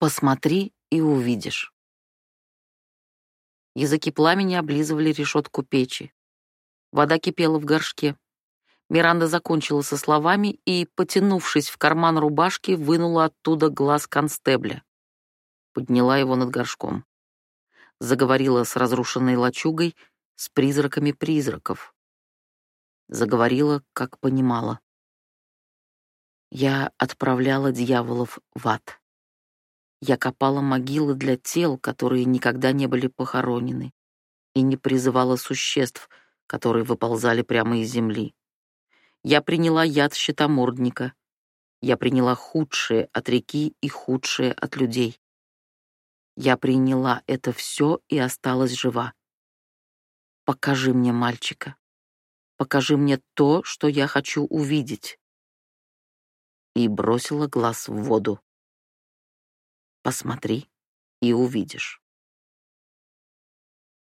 Посмотри и увидишь. Языки пламени облизывали решетку печи. Вода кипела в горшке. Миранда закончила со словами и, потянувшись в карман рубашки, вынула оттуда глаз констебля. Подняла его над горшком. Заговорила с разрушенной лачугой, с призраками призраков. Заговорила, как понимала. Я отправляла дьяволов в ад. Я копала могилы для тел, которые никогда не были похоронены, и не призывала существ, которые выползали прямо из земли. Я приняла яд щитомордника. Я приняла худшее от реки и худшее от людей. Я приняла это все и осталась жива. Покажи мне мальчика. Покажи мне то, что я хочу увидеть. И бросила глаз в воду. Посмотри и увидишь.